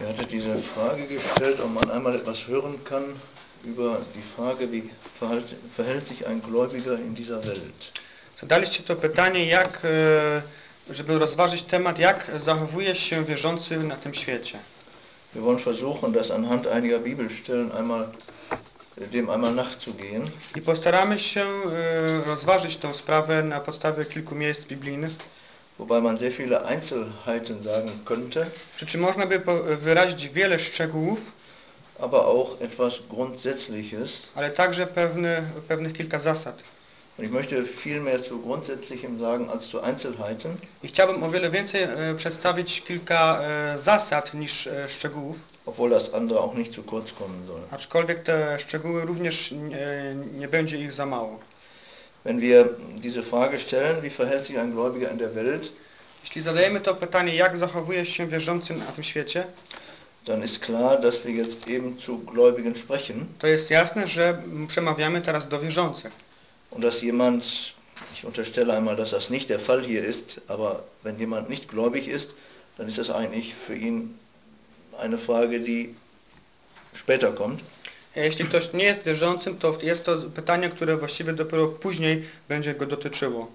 Ihr hattet diese Frage gestellt, ob man einmal etwas hören kann über die Frage, wie verhält, sich ein Gläubiger in dieser Welt. Zadaliście to pytanie, jak, e, żeby rozważyć temat, jak zachowuje się wierzący na tym świecie. Wir wollen versuchen, das anhand einiger Bibelstellen einmal dem einmal nachzugehen. I postaramy się e, rozważyć tę sprawę na podstawie kilku miejsc biblijnych. Wobei man sehr viele Einzelheiten sagen könnte, Przy czym można by wyrazić wiele szczegółów, aber auch etwas Grundsätzliches. ale także pewne, pewnych kilka zasad. Und ich möchte viel mehr zu Grundsätzlichem sagen als zu Einzelheiten. I chciałbym o wiele więcej e, przedstawić kilka e, zasad niż e, szczegółów, obwohl das andere auch nicht zu kurz kommen soll. aczkolwiek te szczegóły również e, nie będzie ich za mało. Wenn wir diese Frage stellen, wie verhält sich ein Gläubiger in der Welt, Jeśli zadajemy to pytanie, jak zachowuje się wierzący na tym świecie, dann ist klar, dass wir jetzt eben zu Gläubigen sprechen to jest jasne, że przemawiamy teraz do wierzących. und dass jemand, ich unterstelle einmal, dass das nicht der Fall hier ist, aber wenn jemand nicht gläubig ist, dann ist das eigentlich für ihn eine Frage, die später kommt. E, Jeśli ktoś nie jest wierzącym, to jest to pytanie, które właściwie dopiero później będzie go dotyczyło.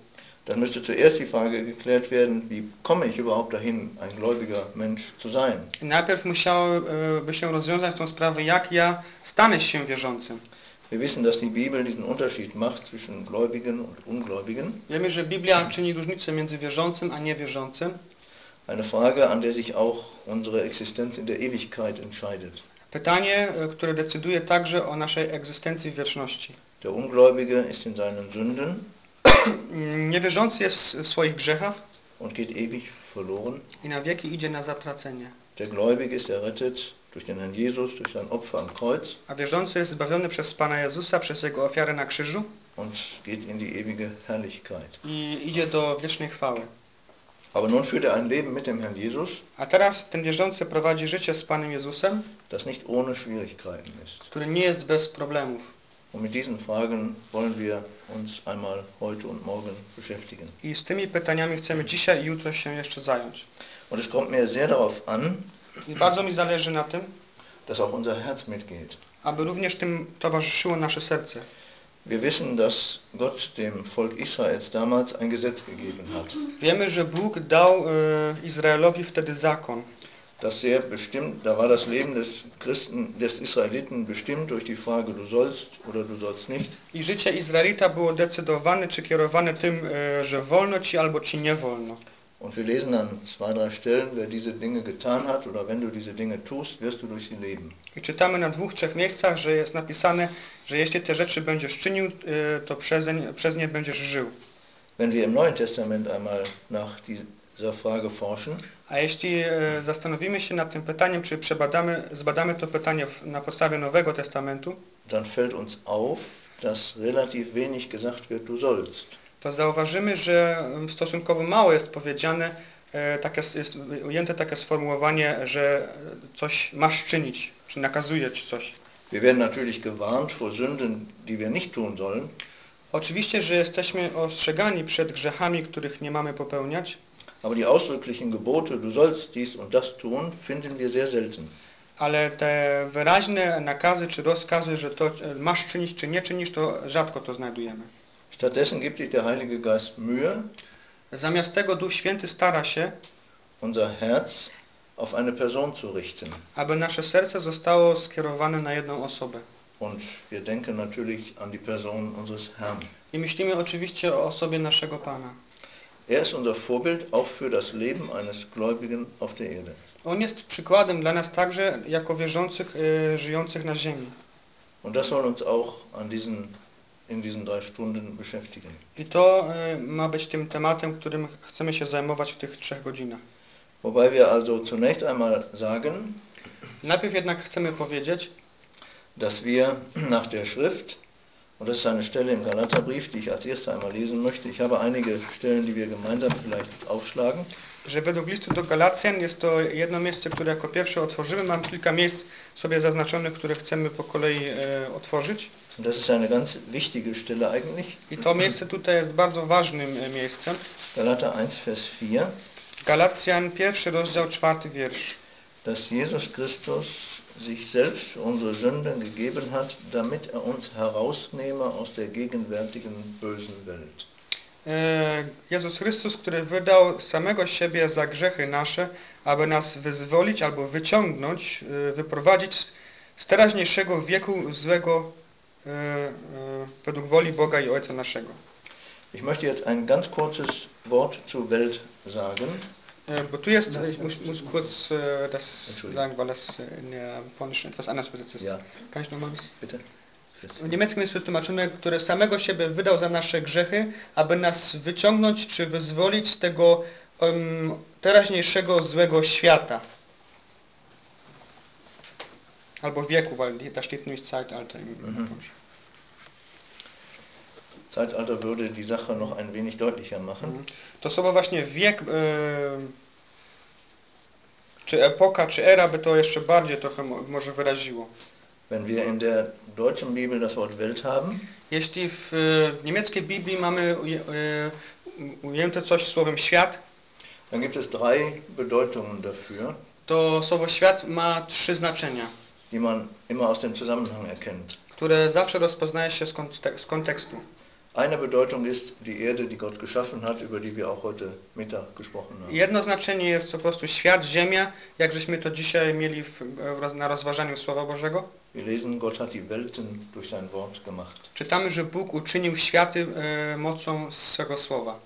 Dann müsste zuerst die Frage geklärt werden, wie komme ich überhaupt dahin, ein gläubiger Mensch zu sein. Najpierw musiałoby się rozwiązać tą sprawę, jak ja stanę się wierzącym. Wir wissen, dass die Bibel diesen Unterschied macht zwischen Gläubigen und Ungläubigen. Wiemy, że Biblia czyni różnicę między wierzącym a niewierzącym. Eine Frage, an der sich auch unsere Existenz in der Ewigkeit entscheidet. Pytanie, e, które decyduje także o naszej egzystencji w wieczności. Der Ungläubige ist in seinen Sünden Niewierzący jest w swoich grzechach und geht ewig verloren. i na wieki idzie na zatracenie. Der Gläubige ist errettet durch den Herrn Jesus, durch sein Opfer am Kreuz A wierzący jest zbawiony przez Pana Jezusa, przez Jego ofiarę na krzyżu und geht in die ewige Herrlichkeit. i idzie do wiecznej chwały. Aber nun führt er ein Leben mit dem Herrn Jesus, A teraz ten wierzący prowadzi życie z Panem Jezusem, das nicht ohne Schwierigkeiten ist. który nie jest bez problemów. Und mit diesen Fragen wollen wir uns einmal heute und morgen beschäftigen. I z tymi pytaniami chcemy dzisiaj i jutro się jeszcze zająć. Und es kommt mir sehr darauf an, I bardzo mi zależy na tym, dass auch unser Herz mitgeht. aby również tym towarzyszyło nasze serce. Wir wissen, dass Gott dem Volk Israels damals ein Gesetz gegeben hat, Wiemy, że Bóg dał e, Izraelowi wtedy zakon. das sehr bestimmt, da war das Leben des Christen, des Israeliten bestimmt durch die Frage, du sollst oder du sollst nicht. I życie Izraelita było decydowane czy kierowane tym, e, że wolno ci albo ci nie wolno. Und wir lesen an zwei, drei Stellen, wer diese Dinge getan hat oder wenn du diese Dinge tust, wirst du durch sie leben. I czytamy na dwóch, trzech miejscach, że jest napisane, że jeśli te rzeczy będziesz czynił, e, to przez, przez nie będziesz żył. Wenn wir im Neuen Testament einmal nach dieser Frage forschen, A jeśli e, zastanowimy się nad tym pytaniem, czy przebadamy, zbadamy to pytanie na podstawie Nowego Testamentu, dann fällt uns auf, dass relativ wenig gesagt wird, du sollst. To zauważymy, że stosunkowo mało jest powiedziane, s- jest ujęte takie sformułowanie, że coś masz czynić, czy nakazuje ci coś. Wir werden natürlich gewarnt vor Sünden, die wir nicht tun sollen, Oczywiście, że jesteśmy ostrzegani przed grzechami, których nie mamy popełniać, aber die ausdrücklichen Gebote, du sollst dies und das tun, finden wir sehr selten. ale te wyraźne nakazy czy rozkazy, że to e, masz czynić czy nie czynisz, to rzadko to znajdujemy. Stattdessen gibt sich der Heilige Geist Mühe, Zamiast tego Duch Święty stara się, unser Herz auf eine Person zu richten. aby nasze serce zostało skierowane na jedną osobę. Und wir denken natürlich an die Person unseres Herrn. I myślimy oczywiście o osobie naszego Pana. Er ist unser Vorbild auch für das Leben eines Gläubigen auf der Erde. On jest przykładem dla nas także jako wierzących e, żyjących na ziemi. Und das soll uns auch an diesen, in diesen drei Stunden beschäftigen. I to e, ma być tym tematem, którym chcemy się zajmować w tych trzech godzinach. Wobei wir also zunächst einmal sagen, Najpierw jednak chcemy powiedzieć, dass wir nach der Schrift, und das ist eine Stelle im Galaterbrief, die ich als erste einmal lesen möchte, ich habe einige Stellen, die wir gemeinsam vielleicht aufschlagen, że według listu do Galacjan jest to jedno miejsce, które jako pierwsze otworzymy. Mam kilka miejsc sobie zaznaczonych, które chcemy po kolei e, otworzyć. Das ist eine ganz wichtige Stelle eigentlich, I to miejsce tutaj jest bardzo ważnym e, miejscem. Galater 1, Vers 4, Galacjan, pierwszy rozdział, czwarty wiersz. dass Jesus Christus sich selbst unsere Sünden gegeben hat, damit er uns herausnehme aus der gegenwärtigen bösen Welt. E, Jezus Chrystus, który wydał samego siebie za grzechy nasze, aby nas wyzwolić albo wyciągnąć, e, wyprowadzić z teraźniejszego wieku złego według woli Boga i Ojca naszego. Ich möchte jetzt ein ganz kurzes Wort zur Welt sagen. Äh, Bo tu jest, ich muss, muss kurz das sagen, weil das in der polnischen etwas anders übersetzt ist. Ja, Kann ich nochmal bitte. W niemieckim jest wytłumaczone, które samego siebie wydał za nasze grzechy, aby nas wyciągnąć czy wyzwolić z tego em, teraźniejszego złego świata. Albo wieku, weil da steht nämlich Zeitalter im Mhm. Zeitalter würde die Sache noch ein wenig deutlicher machen. Mhm. To słowo właśnie wiek, em, czy epoka, czy era by to jeszcze bardziej trochę mo- może wyraziło. Wenn wir in der deutschen Bibel das Wort Welt haben, Jeśli w e, niemieckiej Biblii mamy e, ujęte coś słowem świat, dann gibt es drei Bedeutungen dafür, to słowo świat ma trzy znaczenia, die man immer aus dem Zusammenhang erkennt. które zawsze rozpoznaje się z, kontek- z kontekstu. Eine Bedeutung ist die Erde, die Gott geschaffen hat, über die wir auch heute Mittag gesprochen haben. Jedno znaczenie jest po prostu świat, ziemia, jak żeśmy to dzisiaj mieli w, na rozważaniu Słowa Bożego. Wir lesen, Gott hat die Welten durch sein Wort gemacht. Czytamy, że Bóg uczynił światy e, mocą swego Słowa.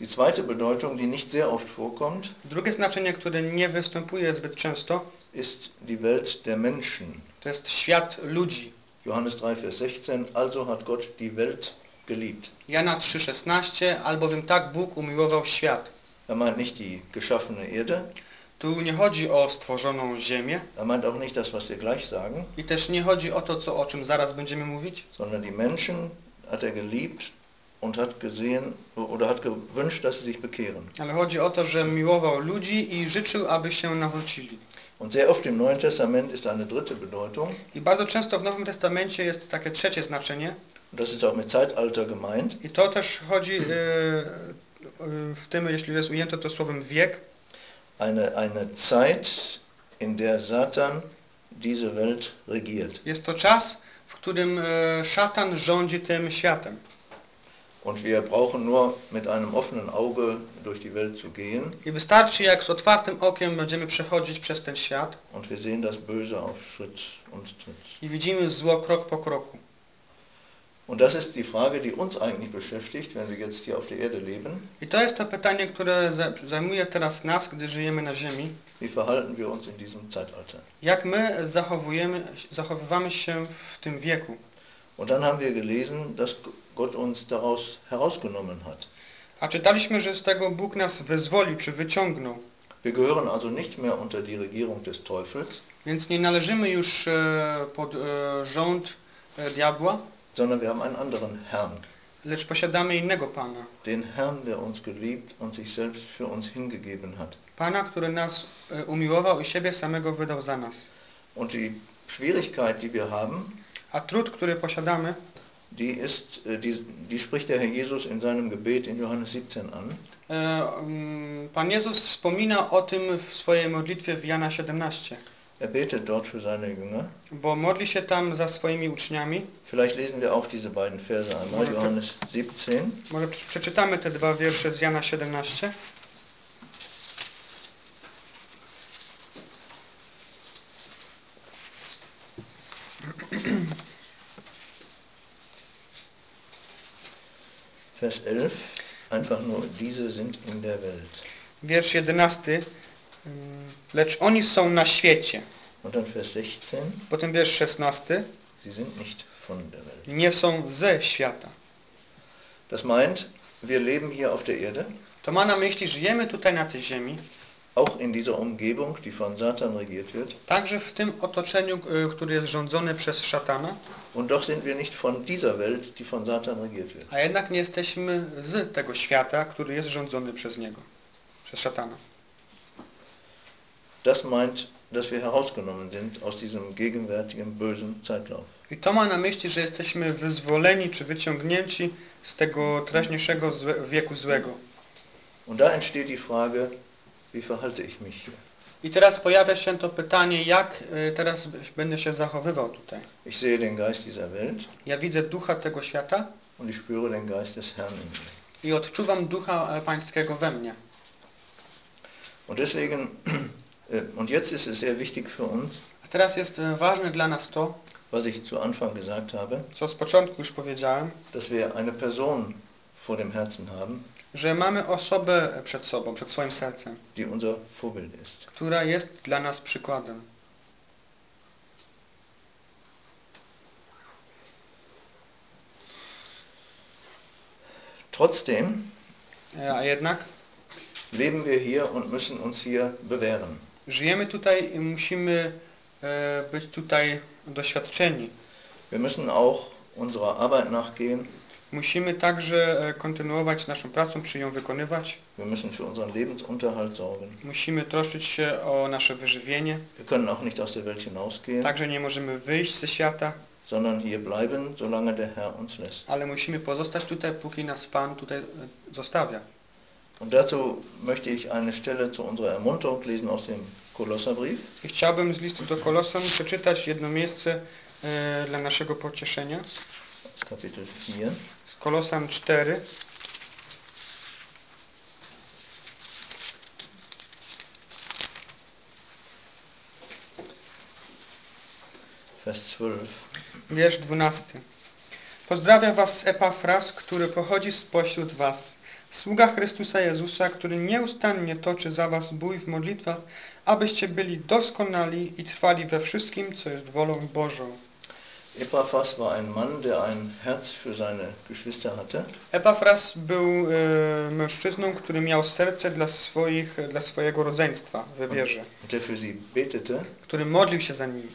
Die zweite Bedeutung, die nicht sehr oft vorkommt, Drugie znaczenie, które nie występuje zbyt często, ist die Welt der Menschen. to jest świat ludzi. Johannes 3, Vers 16, also hat Gott die Welt geliebt. Jana 3,16, albowiem tak Bóg umiłował świat. Er meint nicht die geschaffene Erde, Tu nie chodzi o stworzoną ziemię er meint auch nicht das, was wir gleich sagen, i też nie chodzi o to, co, o czym zaraz będziemy mówić, sondern die Menschen hat er geliebt und hat gesehen oder hat gewünscht, dass sie sich bekehren. ale chodzi o to, że miłował ludzi i życzył, aby się nawrócili. Und sehr oft im Neuen Testament ist eine dritte Bedeutung, I bardzo często w Nowym Testamencie jest takie trzecie znaczenie und das ist auch mit Zeitalter gemeint, i to też chodzi e, e, w tym, jeśli jest ujęte to słowem wiek, eine, eine Zeit, in der Satan diese Welt regiert. jest to czas, w którym e, szatan rządzi tym światem. Und wir brauchen nur mit einem offenen Auge durch die Welt zu gehen I wystarczy, jak z otwartym okiem będziemy przechodzić przez ten świat und wir sehen das Böse auf Schritt und Tritt. i widzimy zło krok po kroku. Und das ist die Frage, die uns eigentlich beschäftigt, wenn wir jetzt hier auf der Erde leben. I to jest to pytanie, które za- zajmuje teraz nas, gdy żyjemy na ziemi. Wie verhalten wir uns in diesem Zeitalter? Jak my zachowujemy, zachowywamy się w tym wieku. Und dann haben wir gelesen, dass Gott uns daraus herausgenommen hat. A czytaliśmy, że z tego Bóg nas wyzwolił, czy wyciągnął. Wir gehören also nicht mehr unter die Regierung des Teufels, Więc nie należymy już e, pod e, rząd e, diabła, sondern wir haben einen anderen Herrn. lecz posiadamy innego Pana. Den Herrn, der uns geliebt und sich selbst für uns hingegeben hat. Pana, który nas umiłował i siebie samego wydał za nas. Und die Schwierigkeit, die wir haben, A trud, który posiadamy, die, ist, äh, die, die spricht der Herr Jesus in seinem Gebet in Johannes 17 an. e, mm, Pan Jezus wspomina o tym w swojej modlitwie w Jana 17, Er betet dort für seine Jünger. bo modli się tam za swoimi uczniami. Vielleicht lesen wir auch diese beiden Verse einmal, Johannes 17. Może prze- przeczytamy te dwa wiersze z Jana 17. Vers 11, einfach nur, diese sind in der Welt. Wiersz 11. mm, Lecz oni są na świecie. Und dann Vers 16, Potem wiersz 16. sie sind nicht von der Welt. Nie są ze świata. Das meint, wir leben hier auf der Erde, To ma na myśli, żyjemy tutaj na tej ziemi, auch in dieser Umgebung, die von Satan regiert wird. także w tym otoczeniu, y, które jest rządzone przez szatana, Und doch sind wir nicht von dieser Welt, die von Satan regiert wird. a jednak nie jesteśmy z tego świata, który jest rządzony przez niego, przez szatana. Das meint, dass wir herausgenommen sind aus diesem gegenwärtigen bösen Zeitlauf. I to ma na myśli, że jesteśmy wyzwoleni czy wyciągnięci z tego teraźniejszego złe, wieku złego. Und da entsteht die Frage, wie verhalte ich mich hier? I teraz pojawia się to pytanie, jak y, teraz będę się zachowywał tutaj. Ich sehe den Geist dieser Welt Ja widzę ducha tego świata und ich spüre den Geist des Herrn in mir. i odczuwam ducha e, pańskiego we mnie. Und deswegen, äh, und jetzt ist es sehr wichtig für uns, A teraz jest e, ważne dla nas to, was ich zu Anfang gesagt habe, co z początku już powiedziałem, dass wir eine Person vor dem Herzen haben, że mamy osobę przed sobą, przed swoim sercem, die unser Vorbild ist. która jest dla nas przykładem. Trotzdem E, A jednak leben wir hier und müssen uns hier bewähren. żyjemy tutaj i musimy e, być tutaj doświadczeni. Wir müssen auch unserer Arbeit nachgehen. Musimy także e, kontynuować naszą pracę, czy ją wykonywać. Wir müssen für unseren Lebensunterhalt sorgen. Musimy troszczyć się o nasze wyżywienie. Wir können auch nicht aus der Welt hinausgehen, Także nie możemy wyjść ze świata, sondern hier bleiben, solange der Herr uns lässt. ale musimy pozostać tutaj, póki nas Pan tutaj e, zostawia. Und dazu möchte ich eine Stelle zu unserer Ermunterung lesen aus dem Kolosserbrief. I chciałbym z listu do Kolosan przeczytać jedno miejsce e, dla naszego pocieszenia. Kapitel 4. Kolosan 4, Vers 12. wiersz 12. Pozdrawia was Epafras, który pochodzi spośród was, sługa Chrystusa Jezusa, który nieustannie toczy za was bój w modlitwach, abyście byli doskonali i trwali we wszystkim, co jest wolą Bożą. Epaphras war ein Mann, der ein Herz für seine Geschwister hatte Epafras był e, mężczyzną, który miał serce dla, swoich, dla swojego rodzeństwa we wierze, der für sie betete. który modlił się za nimi.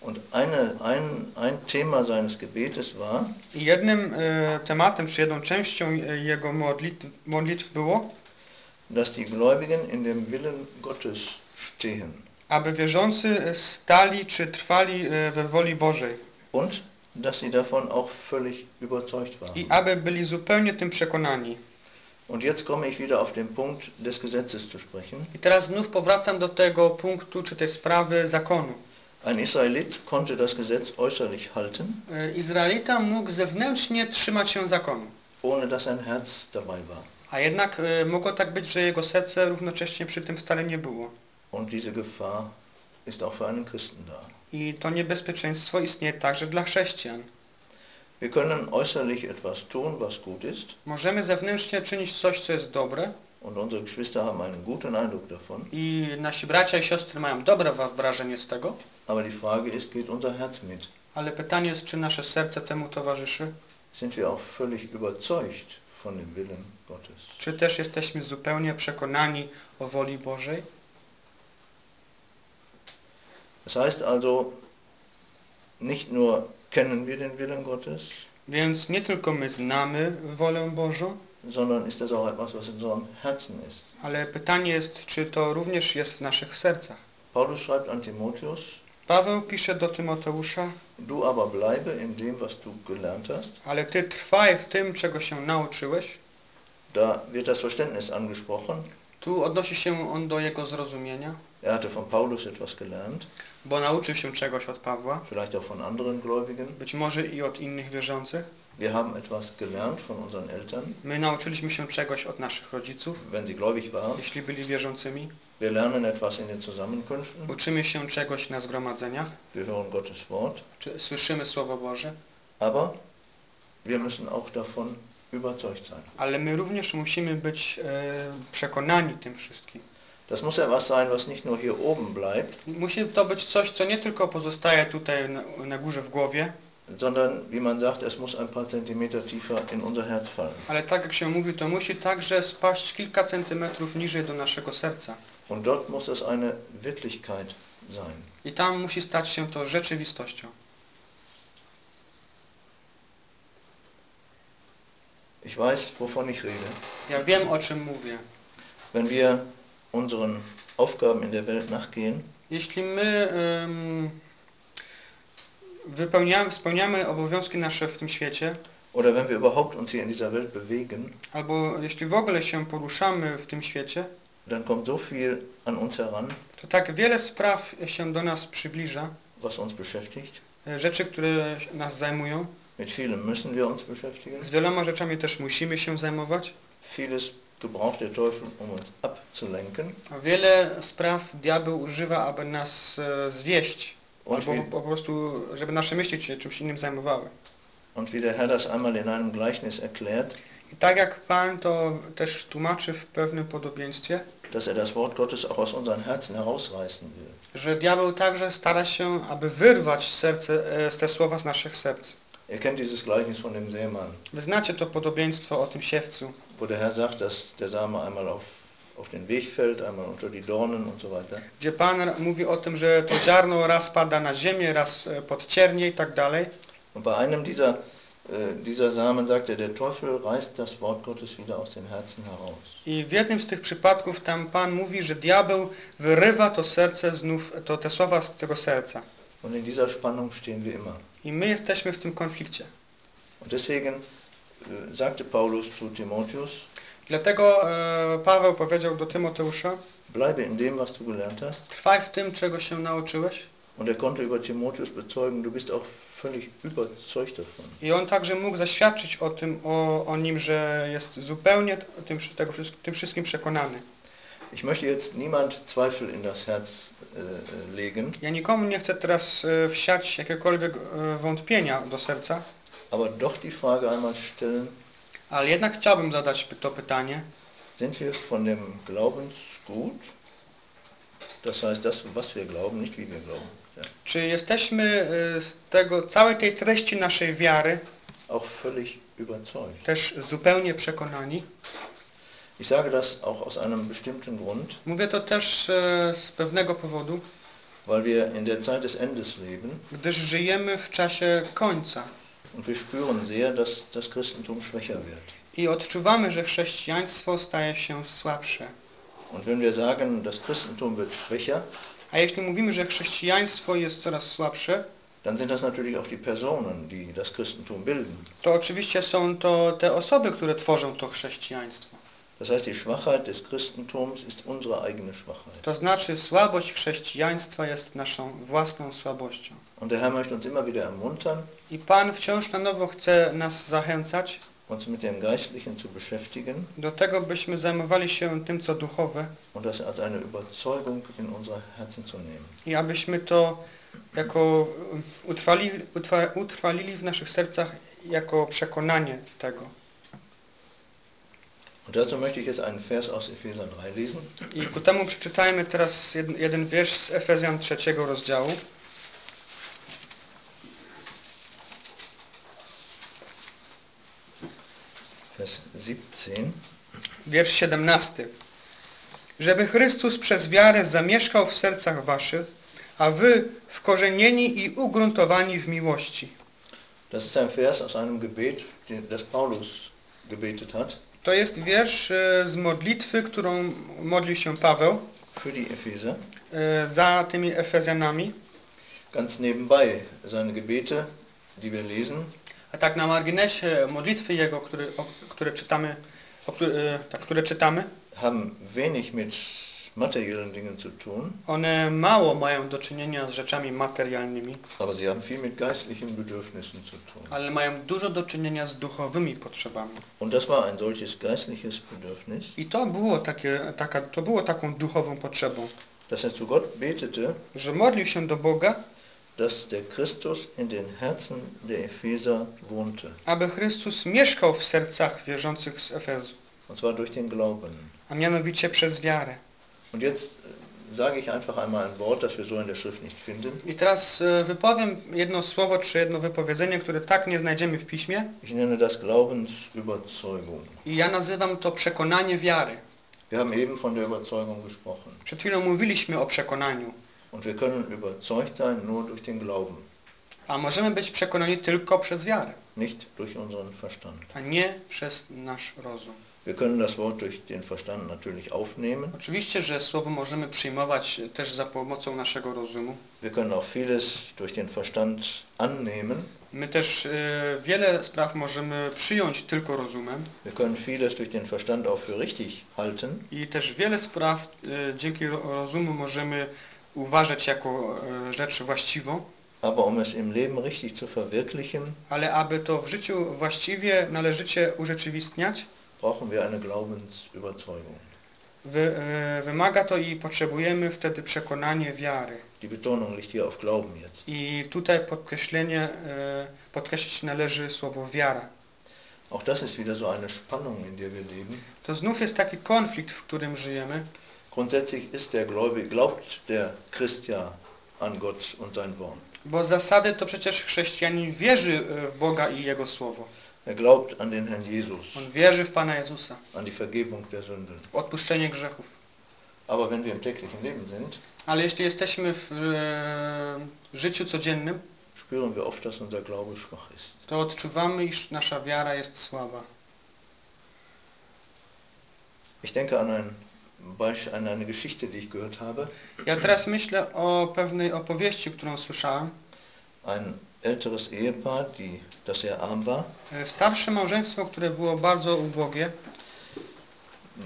Und eine, ein, ein Thema seines Gebetes war, I jednym e, tematem, czy jedną częścią jego modlitw, modlitw było, dass die Gläubigen in dem Willen Gottes stehen aby wierzący stali czy trwali e, we woli Bożej und dass sie davon auch völlig überzeugt i waren. aby byli zupełnie tym przekonani. Und jetzt komme ich wieder auf den Punkt des Gesetzes zu sprechen. I teraz znów powracam do tego punktu, czy tej sprawy zakonu. Ein Israelit konnte das Gesetz äußerlich halten, E, Izraelita mógł zewnętrznie trzymać się zakonu, ohne dass sein Herz dabei war. a jednak e, mogło tak być, że jego serce równocześnie przy tym wcale nie było. Und diese Gefahr ist auch für einen Christen da. I to niebezpieczeństwo istnieje także dla chrześcijan. Wir können äußerlich etwas tun, was gut ist, Możemy zewnętrznie czynić coś, co jest dobre und unsere Geschwister haben einen guten Eindruck davon, i nasi bracia i siostry mają dobre wrażenie z tego, aber die Frage ist, geht unser Herz mit? ale pytanie jest, czy nasze serce temu towarzyszy, Sind wir auch völlig überzeugt von dem Willen Gottes? czy też jesteśmy zupełnie przekonani o woli Bożej. Das heißt also, nicht nur kennen wir den Willen Gottes, Więc nie tylko my znamy wolę Bożą, sondern ist das auch etwas, was in unserem Herzen ist. ale pytanie jest, czy to również jest w naszych sercach. Paulus schreibt an Timotheus, Paweł pisze do Tymoteusza, du aber bleibe in dem, was du gelernt hast. ale ty trwaj w tym, czego się nauczyłeś. Da wird das Verständnis angesprochen. Tu odnosi się on do jego zrozumienia, Er hatte von Paulus etwas gelernt, bo nauczył się czegoś od Pawła, vielleicht auch von anderen Gläubigen. być może i od innych wierzących. Wir haben etwas gelernt von unseren Eltern, My nauczyliśmy się czegoś od naszych rodziców, wenn sie gläubig waren. jeśli byli wierzącymi. Wir lernen etwas in den Zusammenkünften. Uczymy się czegoś na zgromadzeniach, Wir hören Gottes Wort. czy słyszymy Słowo Boże, Aber wir müssen auch davon überzeugt sein. ale my również musimy być e, przekonani tym wszystkim. Das muss etwas sein, was nicht nur hier oben bleibt, Musi to być coś, co nie tylko pozostaje tutaj na, na górze w głowie, sondern, wie man sagt, es muss ein paar Zentimeter tiefer in unser Herz fallen. ale tak jak się mówi, to musi także spaść kilka centymetrów niżej do naszego serca. Und dort muss es eine Wirklichkeit sein. I tam musi stać się to rzeczywistością. Ich weiß, wovon ich rede. Ja wiem, o czym mówię. Wenn wir unseren Aufgaben in der Welt nachgehen, Jeśli my ym, wypełniamy, spełniamy obowiązki nasze w tym świecie, oder wenn wir überhaupt uns hier in dieser Welt bewegen, albo jeśli w ogóle się poruszamy w tym świecie, dann kommt so viel an uns heran, to tak wiele spraw się do nas przybliża, was uns beschäftigt. e, rzeczy, które nas zajmują. Mit vielem müssen wir uns beschäftigen. Z wieloma rzeczami też musimy się zajmować. Vieles gebraucht der Teufel, um uns abzulenken. Wiele spraw diabeł używa, aby nas e, zwieść, Und albo wie, po prostu, żeby nasze myśli się czymś innym zajmowały. und wie der Herr das einmal in einem Gleichnis erklärt, I tak jak Pan to też tłumaczy w pewnym podobieństwie, dass er das Wort Gottes auch aus unseren Herzen herausreißen will. że diabeł także stara się, aby wyrwać serce, e, te słowa z naszych serc. Ihr kennt dieses Gleichnis von dem Sämann, Wy znacie to podobieństwo o tym siewcu, wo der Herr sagt, dass der Same einmal auf, auf den Weg fällt, einmal unter die Dornen und so weiter. gdzie Pan mówi o tym, że to ziarno raz pada na ziemię, raz e, pod ciernie i tak dalej. Und bei einem dieser, äh, dieser Samen sagt er, der Teufel reißt das Wort Gottes wieder aus den Herzen heraus. I w jednym z tych przypadków tam Pan mówi, że diabeł wyrywa to serce znów, to te słowa z tego serca. Und in dieser Spannung stehen wir immer. I my jesteśmy w tym konflikcie. Und deswegen sagte Paulus zu Timotheus, Dlatego e, Paweł powiedział do Tymoteusza, bleibe in dem, was du gelernt hast. trwaj w tym, czego się nauczyłeś. Und er konnte über Timotheus bezeugen, du bist auch völlig überzeugt davon. I on także mógł zaświadczyć o tym, o, o nim, że jest zupełnie tym, tego, tym wszystkim przekonany. Ich möchte jetzt niemand Zweifel in das Herz äh, legen, Ja nikomu nie chcę teraz e, wsiać jakiekolwiek e, wątpienia do serca, aber doch die Frage einmal stellen, ale jednak chciałbym zadać to pytanie, sind wir von dem Glaubensgut, das heißt das, was wir glauben, nicht wie wir glauben, ja, czy jesteśmy e, z tego, całej tej treści naszej wiary auch völlig überzeugt. też zupełnie przekonani? Ich sage das auch aus einem bestimmten Grund, Mówię to też e, z pewnego powodu, weil wir in der Zeit des Endes leben. Gdyż żyjemy w czasie końca und wir spüren sehr, dass das Christentum schwächer wird. i odczuwamy, że chrześcijaństwo staje się słabsze. Und wenn wir sagen, das Christentum wird schwächer, A jeśli mówimy, że chrześcijaństwo jest coraz słabsze, dann sind das natürlich auch die Personen, die das Christentum bilden. to oczywiście są to te osoby, które tworzą to chrześcijaństwo. Das heißt, die Schwachheit des Christentums ist unsere eigene Schwachheit. To znaczy słabość chrześcijaństwa jest naszą własną słabością. Und der Herr möchte uns immer wieder ermuntern, I Pan wciąż na nowo chce nas zachęcać uns mit dem Geistlichen zu beschäftigen do tego, byśmy zajmowali się tym, co duchowe und das als eine Überzeugung in unsere Herzen zu nehmen. i abyśmy to jako utrwalili, utwa, utrwalili w naszych sercach jako przekonanie tego. Und dazu möchte ich jetzt einen Vers aus Epheser 3 lesen. I ku temu przeczytajmy teraz jeden, jeden wiersz z Efezjan trzeciego rozdziału. Vers 17. Wiersz 17. Żeby Chrystus przez wiarę zamieszkał w sercach waszych, a wy wkorzenieni i ugruntowani w miłości. Das ist ein Vers aus einem Gebet, das Paulus gebetet hat To jest wiersz e, z modlitwy, którą modlił się Paweł für die Epheser. e, za tymi Efezjanami. Ganz nebenbei seine Gebete, die wir lesen, A tak na marginesie modlitwy jego, które, o, które czytamy, o, e, tak, które czytamy, haben wenig mit materiellen Dingen zu tun, one mało mają do czynienia z rzeczami materialnymi, aber sie haben viel mit geistlichen Bedürfnissen zu tun. ale mają dużo do czynienia z duchowymi potrzebami. Und das war ein solches geistliches Bedürfnis, I to było, takie, taka, to było taką duchową potrzebą, dass er zu Gott betete, że modlił się do Boga, dass der Christus in den Herzen der Epheser wohnte. aby Chrystus mieszkał w sercach wierzących z Efezu, Und zwar durch den Glauben. a mianowicie przez wiarę. Und jetzt äh, sage ich einfach einmal ein Wort, das wir so in der Schrift nicht finden. I teraz e, wypowiem jedno słowo czy jedno wypowiedzenie, które tak nie znajdziemy w piśmie Ich nenne das Glaubensüberzeugung. i ja nazywam to przekonanie wiary. Wir haben eben von der Überzeugung gesprochen. Przed chwilą mówiliśmy o przekonaniu, Und wir können überzeugt sein nur durch den Glauben, a możemy być przekonani tylko przez wiarę, nicht durch unseren Verstand. a nie przez nasz rozum. Wir können das Wort durch den Verstand natürlich aufnehmen. Oczywiście, że słowo możemy przyjmować też za pomocą naszego rozumu. Wir können auch vieles durch den Verstand annehmen. My też e, wiele spraw możemy przyjąć tylko rozumem Wir können vieles durch den Verstand auch für richtig halten. i też wiele spraw e, dzięki ro- rozumu możemy uważać jako e, rzecz właściwą, Aber um es im Leben richtig zu verwirklichen, ale aby to w życiu właściwie należycie urzeczywistniać, brauchen wir eine Glaubensüberzeugung. wy, e, wymaga to i potrzebujemy wtedy przekonanie wiary. Die Betonung liegt hier auf Glauben jetzt. I tutaj podkreślenie, e, podkreślić należy słowo wiara. Auch das ist wieder so eine Spannung, in der wir leben. To znów jest taki konflikt, w którym żyjemy. Grundsätzlich ist der Gläubige, glaubt der Christ ja an Gott und sein Wort. Bo z zasady to przecież chrześcijanin wierzy e, w Boga i Jego Słowo. Er glaubt an den Herrn Jesus, On wierzy w Pana Jezusa, an die Vergebung der Sünde. w odpuszczenie grzechów. Aber wenn wir im täglichen Leben sind, Ale jeśli jesteśmy w e, życiu codziennym, spüren wir oft, dass unser Glaube schwach ist. to odczuwamy, iż nasza wiara jest słaba. Ich denke an, ein Beispiel, an eine Geschichte, die ich gehört habe. Ja teraz myślę o pewnej opowieści, którą słyszałem. Ein älteres Ehepaar, die, das sehr arm war, E, Starsze małżeństwo, które było bardzo ubogie,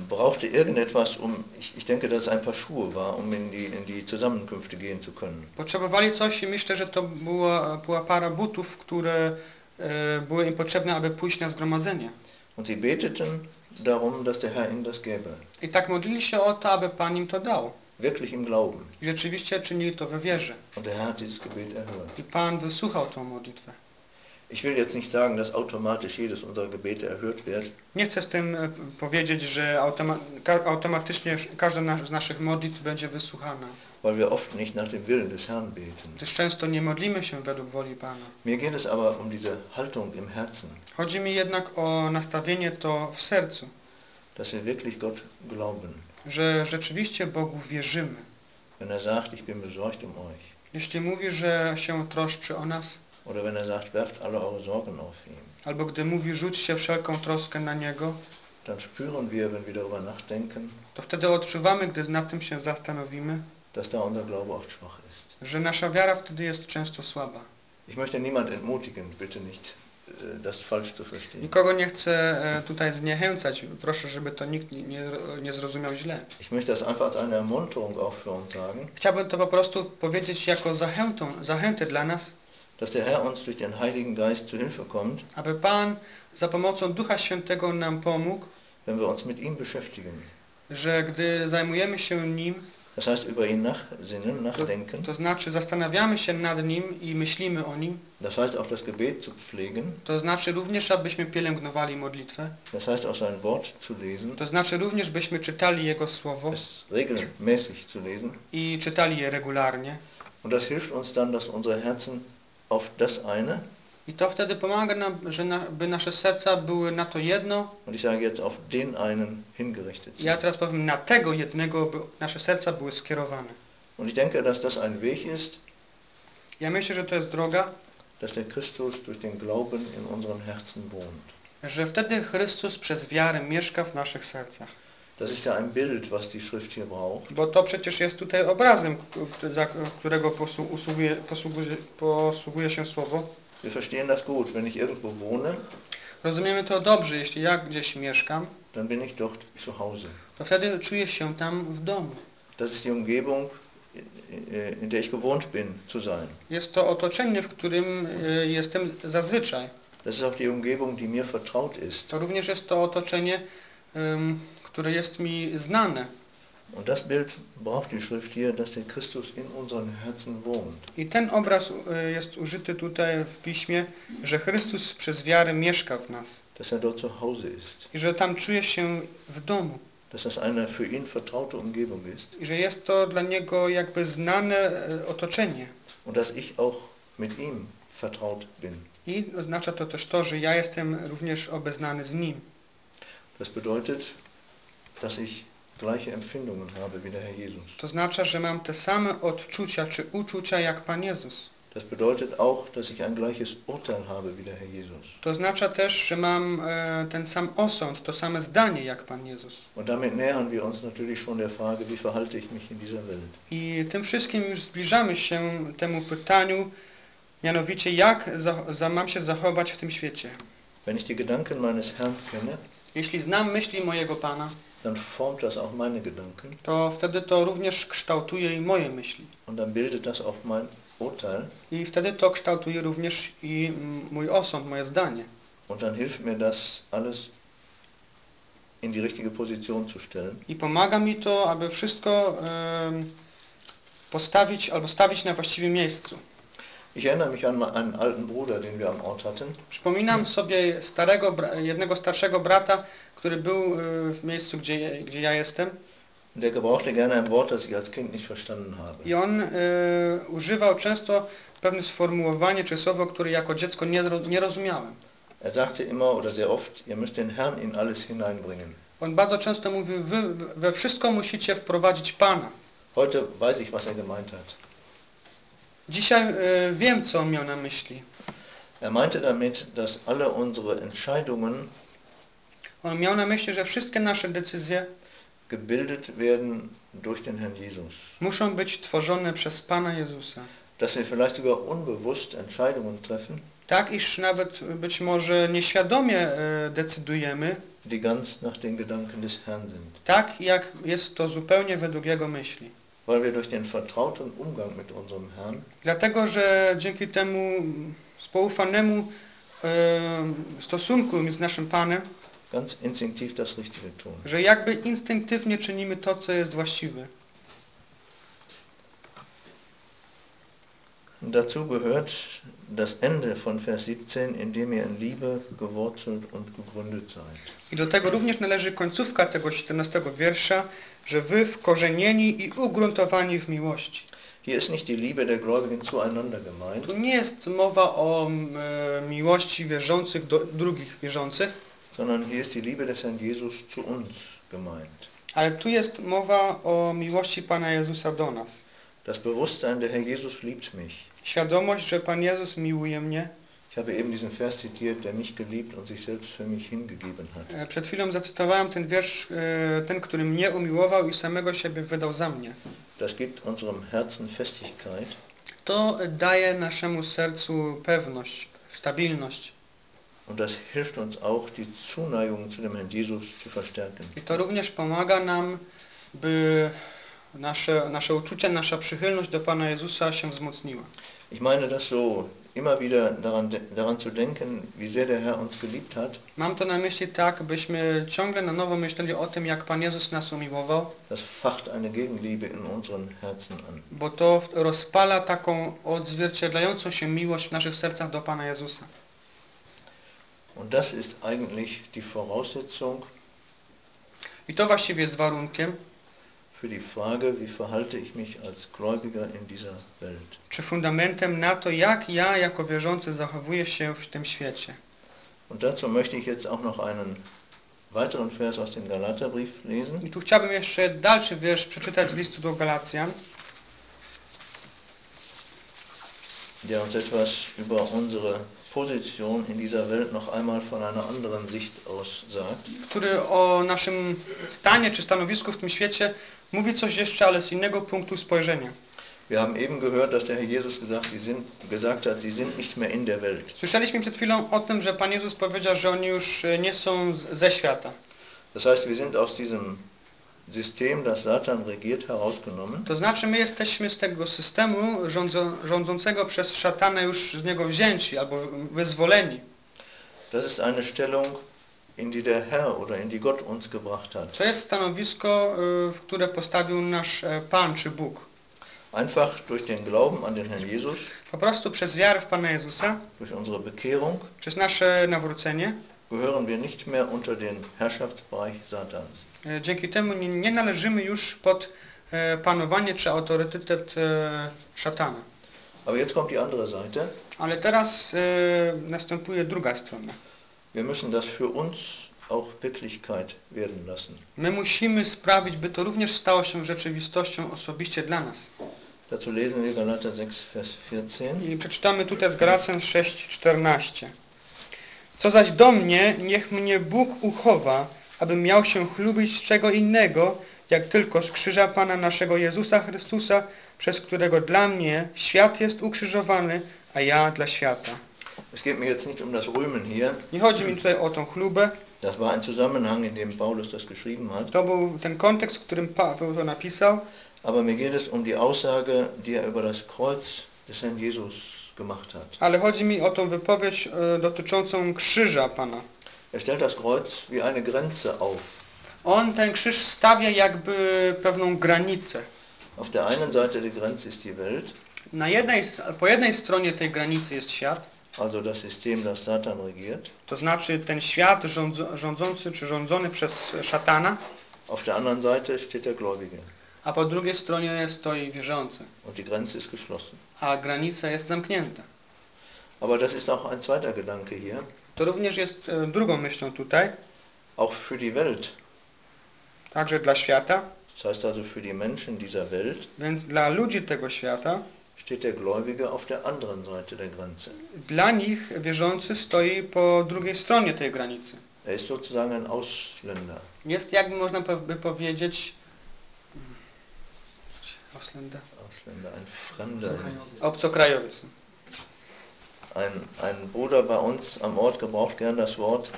brauchte irgendetwas, um, ich, ich denke, dass es ein paar Schuhe war, um in die, in die Zusammenkünfte gehen zu können. potrzebowali coś i myślę, że to była, była para butów, które e, były im potrzebne, aby pójść na zgromadzenie. Und sie beteten darum, dass der Herr ihnen das gäbe. I tak modlili się o to, aby Pan im to dał. Wirklich im Glauben. I rzeczywiście czynili to we wierze. Und der Herr hat dieses Gebet erhört. I Pan wysłuchał tą modlitwę. Ich will jetzt nicht sagen, dass automatisch jedes unserer Gebete erhört wird, Nie chcę z tym e, powiedzieć, że automa automatycznie każda z naszych modlitw będzie wysłuchana. Weil wir oft nicht nach dem Willen des Herrn beten. Gdyż często nie modlimy się według woli Pana. Mir geht es aber um diese Haltung im Herzen, Chodzi mi jednak o nastawienie to w sercu, dass wir wirklich Gott glauben. że rzeczywiście Bogu wierzymy. Wenn er sagt, ich bin besorgt um euch, Jeśli mówi, że się troszczy o nas, oder wenn er sagt, werft alle eure Sorgen auf ihn, albo gdy mówi, rzućcie wszelką troskę na Niego, dann spüren wir, wenn wir darüber nachdenken, to wtedy odczuwamy, gdy nad tym się zastanowimy, dass da unser Glaube oft schwach ist. że nasza wiara wtedy jest często słaba. Ich möchte niemand entmutigen, bitte nicht äh, das falsch zu verstehen. Nikogo nie chcę e, tutaj zniechęcać. Proszę, żeby to nikt nie, nie zrozumiał źle. Ich möchte das einfach als eine Ermunterung auch für uns sagen, Chciałbym to po prostu powiedzieć jako zachętą, zachętę dla nas, dass der Herr uns durch den Heiligen Geist zu Hilfe kommt, aby Pan za pomocą Ducha Świętego nam pomógł, wenn wir uns mit ihm beschäftigen. że gdy zajmujemy się Nim, Das heißt, über ihn nachsinnen, nachdenken. to znaczy zastanawiamy się nad Nim i myślimy o Nim, Das heißt auch das Gebet zu pflegen. to znaczy również, abyśmy pielęgnowali modlitwę, Das heißt auch sein Wort zu lesen, to znaczy również, byśmy czytali Jego Słowo es regelmäßig zu lesen. i czytali je regularnie. Und das hilft uns dann, dass unsere Herzen auf das eine, I to wtedy pomaga nam, że na, by nasze serca były na to jedno, und ich sage jetzt auf den einen hingerichtet ja sind. teraz powiem na tego jednego, by nasze serca były skierowane. Und ich denke, dass das ein Weg ist, Ja myślę, że to jest droga, dass der Christus durch den Glauben in unseren Herzen wohnt. że wtedy Chrystus przez wiarę mieszka w naszych sercach. Das ist ja ein Bild, was die Schrift hier braucht. Bo to przecież jest tutaj obrazem, którego posłu- usługuje, posługuje, posługuje się słowo. Wir verstehen das gut. Wenn ich irgendwo wohne, Rozumiemy to dobrze, jeśli ja gdzieś mieszkam, dann bin ich dort zu Hause. to wtedy czuję się tam w domu. Das ist die Umgebung, in der ich gewohnt bin zu sein. Jest to otoczenie, w którym y, jestem zazwyczaj. Das ist auch die Umgebung, die mir vertraut ist. To również jest to otoczenie, które jest mi znane. Und das Bild braucht die Schrift hier, dass der Christus in unseren Herzen wohnt. I ten obraz y, jest użyty tutaj w piśmie, że Chrystus przez wiarę mieszka w nas. Dass er dort zu Hause ist. I że tam czuje się w domu. Dass das eine für ihn vertraute Umgebung ist. I że jest to dla Niego jakby znane y, otoczenie. Und dass ich auch mit ihm vertraut bin. I oznacza to też to, że ja jestem również obeznany z Nim. Das bedeutet, dass ich gleiche Empfindungen habe wie der Herr Jesus. To oznacza, że mam te same odczucia czy uczucia jak Pan Jezus. Das bedeutet auch, dass ich ein gleiches Urteil habe wie der Herr Jesus. To oznacza też, że mam e, ten sam osąd, to same zdanie jak Pan Jezus. Und damit nähern wir uns natürlich schon der Frage, wie verhalte ich mich in dieser Welt. I tym wszystkim już zbliżamy się temu pytaniu, mianowicie jak za, za, mam się zachować w tym świecie. Wenn ich die Gedanken meines Herrn kenne, Jeśli znam myśli mojego Pana, dann formt das auch meine Gedanken to wtedy to również kształtuje i moje myśli. und dann bildet das auch mein Urteil I wtedy to kształtuje również i mój osąd, moje zdanie. und dann hilft mir das alles in die richtige Position zu stellen. I pomaga mi to, aby wszystko em, postawić albo stawić na właściwym miejscu. Ich erinnere mich an einen alten Bruder, den wir am Ort hatten. Przypominam sobie starego, jednego starszego brata, który był y, w miejscu, gdzie, gdzie ja jestem. Der gebrauchte gerne ein Wort, das ich als Kind nicht verstanden habe. I on y, używał często pewne sformułowanie czy słowo, które jako dziecko nie, nie rozumiałem. Er sagte immer oder sehr oft, ihr müsst den Herrn in alles hineinbringen. On bardzo często mówił, wy we wszystko musicie wprowadzić Pana. Heute weiß ich, was er gemeint hat. Dzisiaj y, wiem, co on miał na myśli. Er meinte damit, dass alle unsere Entscheidungen On miał na myśli, że wszystkie nasze decyzje gebildet werden durch den Herrn Jesus. muszą być tworzone przez Pana Jezusa. Dass wir vielleicht sogar unbewusst Entscheidungen treffen, Tak, iż nawet być może nieświadomie e, decydujemy, die ganz nach den Gedanken des Herrn sind. tak jak jest to zupełnie według Jego myśli. Weil wir durch den vertrauten Umgang mit unserem Herrn Dlatego, że dzięki temu spoufanemu e, stosunku z naszym Panem, ganz instinktiv das Richtige tun. że jakby instynktywnie czynimy to, co jest właściwe. Dazu gehört das Ende von Vers 17, in dem ihr in Liebe gewurzelt und gegründet seid. I do tego również należy końcówka tego 17 wiersza, że wy wkorzenieni i ugruntowani w miłości. Hier ist nicht die Liebe der Gläubigen zueinander gemeint, Tu nie jest mowa o e, miłości wierzących do drugich wierzących, sondern hier ist die Liebe des Herrn Jesus zu uns gemeint. ale tu jest mowa o miłości Pana Jezusa do nas. Das Bewusstsein, der Herr Jesus liebt mich. Świadomość, że Pan Jezus miłuje mnie. Ich habe eben diesen Vers zitiert, der mich geliebt und sich selbst für mich hingegeben hat. E, Przed chwilą zacytowałem ten wiersz, e, ten, który mnie umiłował i samego siebie wydał za mnie. Das gibt unserem Herzen Festigkeit To daje naszemu sercu pewność, stabilność. Und das hilft uns auch, die Zuneigung zu dem Herrn Jesus zu verstärken. I to również pomaga nam, by nasze, nasze uczucie, nasza przychylność do Pana Jezusa się wzmocniła. Ich meine das so, immer wieder daran, daran zu denken, wie sehr der Herr uns geliebt hat. Mam to na myśli tak, byśmy ciągle na nowo myśleli o tym, jak Pan Jezus nas umiłował, Das facht eine Gegenliebe in unseren Herzen an. bo to rozpala taką odzwierciedlającą się miłość w naszych sercach do Pana Jezusa. Und das ist eigentlich die Voraussetzung I to właściwie jest warunkiem, für die Frage, wie verhalte ich mich als Gläubiger in dieser Welt. czy fundamentem na to, jak ja jako wierzący zachowuję się w tym świecie. Und dazu möchte ich jetzt auch noch einen weiteren Vers aus dem Galaterbrief lesen. I tu chciałbym jeszcze dalszy wiersz przeczytać z listu do Galacjan, der uns etwas über unsere Position in dieser Welt noch einmal von einer anderen Sicht aus sagt. który o naszym stanie czy stanowisku w tym świecie mówi coś jeszcze, ale z innego punktu spojrzenia. Wir haben eben gehört, dass der Herr Jesus gesagt, sie sind, gesagt hat, sie sind nicht mehr in der Welt. Słyszeliśmy przed chwilą o tym, że Pan Jezus powiedział, że oni już e, nie są ze świata. Das heißt, wir sind aus diesem System, das Satan regiert, herausgenommen To znaczy my jesteśmy z tego systemu rządzo, rządzącego przez szatana już z niego wzięci albo wyzwoleni. Das ist eine Stellung, in die der Herr oder in die Gott uns gebracht hat. To jest stanowisko, e, w które postawił nasz e, Pan czy Bóg. Einfach durch den Glauben an den Herrn Jesus, Po prostu przez wiarę w Pana Jezusa, durch unsere Bekehrung, przez nasze nawrócenie, gehören wir nicht mehr unter den Herrschaftsbereich Satans. e, dzięki temu nie, nie należymy już pod e, panowanie czy autorytet e, szatana. Aber jetzt kommt die andere Seite. Ale teraz e, następuje druga strona. Wir müssen das für uns auch Wirklichkeit werden lassen. My musimy sprawić, by to również stało się rzeczywistością osobiście dla nas. Dazu lesen wir Galater 6, Vers 14. I przeczytamy tutaj z Galacjan 6:14. Co zaś do mnie, niech mnie Bóg uchowa, abym miał się chlubić z czego innego, jak tylko z krzyża Pana naszego Jezusa Chrystusa, przez którego dla mnie świat jest ukrzyżowany, a ja dla świata. Es geht mir jetzt nicht um das Rühmen hier. Nie chodzi mi tutaj o tą chlubę. Das war ein Zusammenhang, in dem Paulus das geschrieben hat. To był ten kontekst, w którym Paweł to napisał. Aber mir geht es um die Aussage, die er über das Kreuz des Herrn Jesus gemacht hat. Ale chodzi mi o tą wypowiedź e, dotyczącą krzyża Pana. Er stellt das Kreuz wie eine Grenze auf. On ten krzyż stawia jakby pewną granicę. Auf der einen Seite der Grenze ist die Welt, Na jednej, po jednej stronie tej granicy jest świat, also das System, das Satan regiert. to znaczy ten świat rządzo, rządzący czy rządzony przez szatana, Auf der anderen Seite steht der Gläubige a po drugiej stronie stoi wierzący, und die Grenze ist geschlossen. A granica jest zamknięta. Aber das ist auch ein zweiter Gedanke hier. To również jest e, drugą myślą tutaj, Auch für die Welt, także dla świata, das heißt also für die Menschen dieser Welt, więc dla ludzi tego świata, steht der Gläubige auf der anderen Seite der Grenze. dla nich wierzący stoi po drugiej stronie tej granicy. Er ist sozusagen ein Ausländer. Jest jakby można by powiedzieć Ausländer. Ausländer, ein Fremder. obcokrajowiec. Ein, ein Bruder bei uns am Ort gebraucht gern das Wort,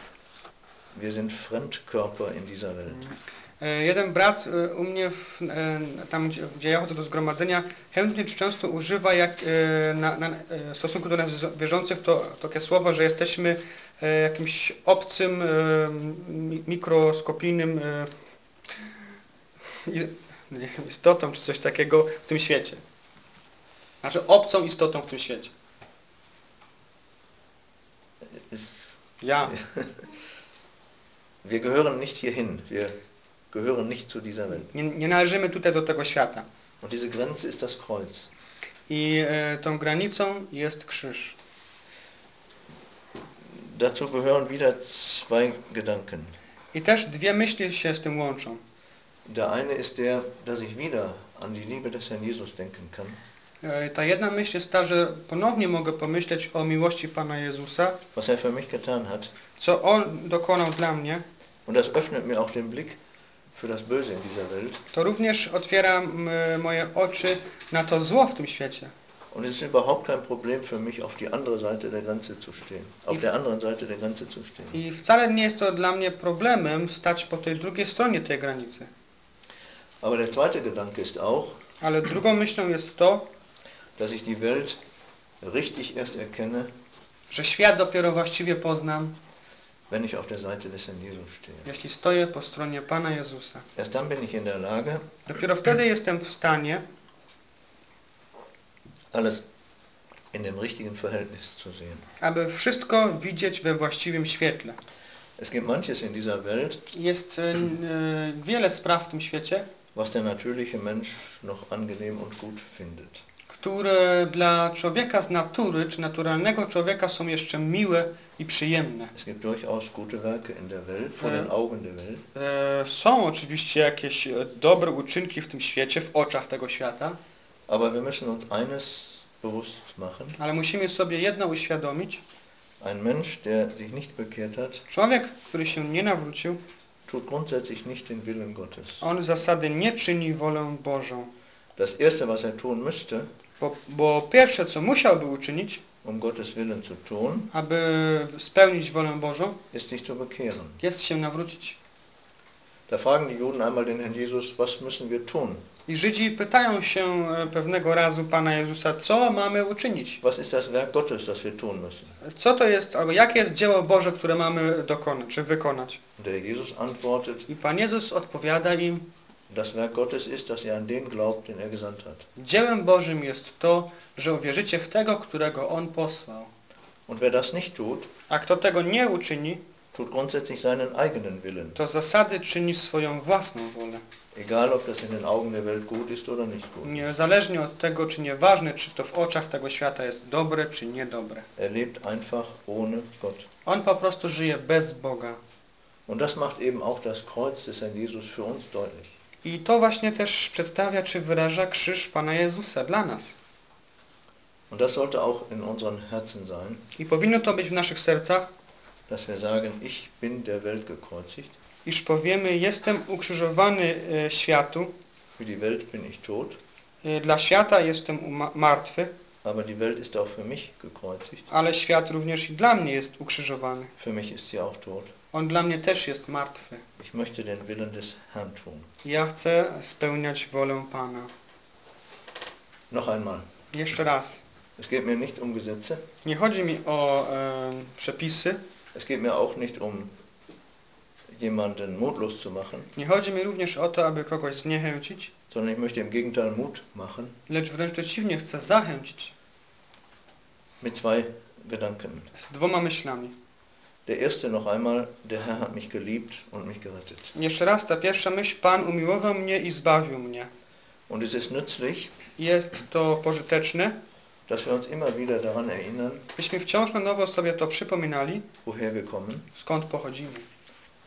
wir sind Fremdkörper in dieser Welt. E, Jeden brat e, u mnie, w, e, tam gdzie, ja chodzę do zgromadzenia, chętnie czy często używa jak, na, na, w stosunku do nas wierzących to takie słowo, że jesteśmy jakimś obcym, mi- mikroskopijnym nie wiem, istotą czy coś takiego w tym świecie. Znaczy obcą istotą w tym świecie. Ja. wir gehören nicht hierhin, wir gehören nicht zu dieser Welt. Nie, nie należymy tutaj do tego świata. Und diese Grenze ist das Kreuz. I e, tą granicą jest krzyż. Dazu gehören wieder zwei Gedanken. I też dwie myśli się z tym łączą. Der eine ist der, dass ich wieder an die Liebe des Herrn Jesus denken kann. E, Ta jedna myśl jest ta, że ponownie mogę pomyśleć o miłości Pana Jezusa, was er für mich getan hat. co On dokonał dla mnie. Und das öffnet mir auch den Blick für das Böse in dieser Welt. To również otwiera moje oczy na to zło w tym świecie. Und es ist überhaupt kein Problem für mich, auf die andere Seite der Grenze zu stehen. Auf der anderen Seite der Grenze zu stehen. I wcale nie jest to dla mnie problemem stać po tej drugiej stronie tej granicy. Aber der zweite Gedanke ist auch, Ale drugą myślą jest to, dass ich die Welt richtig erst erkenne, że świat dopiero właściwie poznam, wenn ich auf der Seite des Herrn Jesus stehe. jeśli stoję po stronie Pana Jezusa. Erst dann bin ich in der Lage, Dopiero wtedy jestem w stanie alles in dem richtigen Verhältnis zu sehen. aby wszystko widzieć we właściwym świetle. Es gibt manches in dieser Welt, Jest e, e, wiele spraw w tym świecie, was der natürliche Mensch noch angenehm und gut findet. które dla człowieka z natury, czy naturalnego człowieka są jeszcze miłe i przyjemne. Es gibt durchaus gute Werke in der Welt, vor den Augen der Welt. E, Są oczywiście jakieś e, dobre uczynki w tym świecie, w oczach tego świata, Aber wir müssen uns eines bewusst machen. ale musimy sobie jedno uświadomić. Ein Mensch, der sich nicht bekehrt hat, Człowiek, który się nie nawrócił, tut grundsätzlich nicht den Willen Gottes. on zasady nie czyni wolę Bożą. Das Erste, was er tun müsste, Bo, bo pierwsze, co musiałby uczynić, um Gottes Willen zu tun, aby spełnić wolę Bożą, ist sich zu bekehren. jest się nawrócić. Da fragen die Juden einmal den Herrn Jesus, was müssen wir tun? I Żydzi pytają się e, pewnego razu Pana Jezusa, co mamy uczynić? Was ist das Werk Gottes, das wir tun müssen? Co to jest, albo jakie jest dzieło Boże, które mamy dokonać, czy wykonać? Der Jesus antwortet, I Pan Jezus odpowiada im, das Werk Gottes ist, dass ihr an den glaubt, den er gesandt hat. dziełem Bożym jest to, że uwierzycie w tego, którego On posłał. Und wer das nicht tut, A kto tego nie uczyni, tut grundsätzlich seinen eigenen Willen. to zasady czyni swoją własną wolę. Egal, ob das in den Augen der Welt gut ist oder nicht gut. Niezależnie od tego, czy nieważne, czy to w oczach tego świata jest dobre, czy niedobre. Er lebt einfach ohne Gott. On po prostu żyje bez Boga. Und das macht eben auch das Kreuz des Herrn Jesus für uns deutlich. I to właśnie też przedstawia czy wyraża krzyż Pana Jezusa dla nas. Und das sollte auch in unseren Herzen sein, I powinno to być w naszych sercach, dass wir sagen, ich bin der Welt gekreuzigt, iż powiemy, jestem ukrzyżowany e, światu, für die Welt bin ich tot, e, dla świata jestem martwy, aber die Welt ist auch für mich gekreuzigt. ale świat również i dla mnie jest ukrzyżowany. Für mich ist sie auch tot. On dla mnie też jest martwy. Ich möchte den Willen des Herrn tun. Ja chcę spełniać wolę Pana. Noch einmal, Jeszcze raz. es geht mir nicht um Gesetze, Nie chodzi mi o e, przepisy, es geht mir auch nicht um jemanden mutlos zu machen, nie chodzi mi również o to, aby kogoś zniechęcić, sondern ich möchte im Gegenteil Mut machen lecz wręcz przeciwnie, chcę zachęcić mit zwei Gedanken. z dwoma myślami. Der erste noch einmal, der Herr hat mich geliebt und mich gerettet. Jeszcze raz, ta pierwsza myśl, Pan umiłował mnie i zbawił mnie. Und es ist nützlich, Jest to pożyteczne, dass wir uns immer wieder daran erinnern, byśmy wciąż na nowo sobie to przypominali, woher wir kommen, skąd pochodzimy.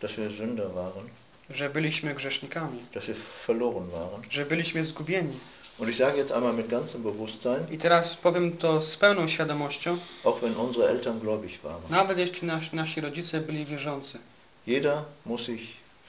dass wir Sünder waren, Że byliśmy grzesznikami, dass wir verloren waren. że byliśmy zgubieni. Und ich sage jetzt einmal mit ganzem Bewusstsein, I teraz powiem to z pełną świadomością, auch wenn unsere Eltern gläubig waren. nawet jeśli nas, nasi rodzice byli wierzący. Jeder muss sich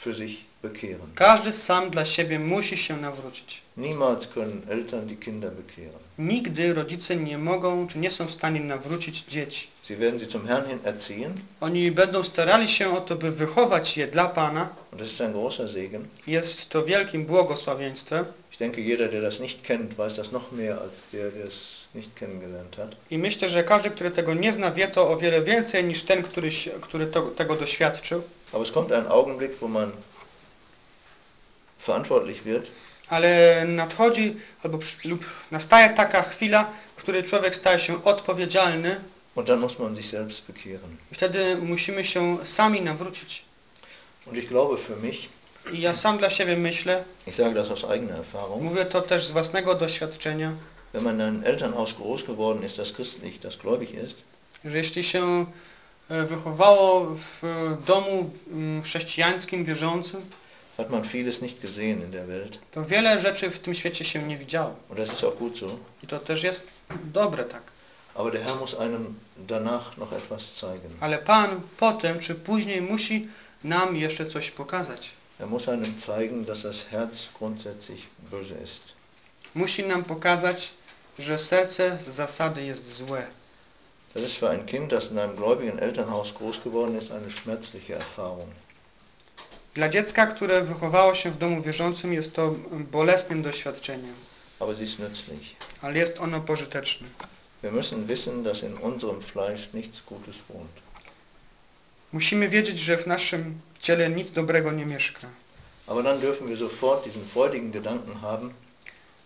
für sich bekehren. Każdy sam dla siebie musi się nawrócić. Niemals können Eltern die Kinder bekehren. Nigdy rodzice nie mogą, czy nie są w stanie nawrócić dzieci. Sie werden sie zum Herrn hin erziehen Oni będą starali się o to, by wychować je dla Pana. und das ist ein großer Segen. Jest to wielkim błogosławieństwem. Ich denke, jeder, der das nicht kennt, weiß das noch mehr als der, der es nicht kennengelernt hat. I myślę, że każdy, który tego nie zna, wie to o wiele więcej niż ten, który, który to, tego doświadczył. Aber es kommt ein Augenblick, wo man verantwortlich wird Ale nadchodzi albo lub nastaje taka chwila, w której człowiek staje się odpowiedzialny und dann muss man sich selbst bekehren. i wtedy musimy się sami nawrócić. Und ich glaube für mich, I ja sam dla siebie myślę, ich sage das aus eigener Erfahrung, mówię to też z własnego doświadczenia, wenn man in einem Elternhaus groß geworden ist, das christlich, das gläubig ist, że jeśli się e, wychowało w domu mm, chrześcijańskim, wierzącym, hat man vieles nicht gesehen in der Welt. to wiele rzeczy w tym świecie się nie widziało. Und das ist auch gut so. I to też jest dobre tak. Aber der Herr muss einem danach noch etwas zeigen. Ale Pan potem czy później musi nam jeszcze coś pokazać. Er muss einem zeigen, dass das Herz grundsätzlich böse ist. Musi nam pokazać, że serce z zasady jest złe. Das ist für ein Kind, das in einem gläubigen Elternhaus groß geworden ist, eine schmerzliche Erfahrung. Dla dziecka, które wychowało się w domu wierzącym jest to bolesnym doświadczeniem, Aber sie ist nützlich. ale jest ono pożyteczne. Wir müssen wissen, dass in unserem Fleisch nichts Gutes wohnt. Musimy wiedzieć, że w naszym ciele nic dobrego nie mieszka. Aber dann dürfen wir sofort diesen freudigen Gedanken haben,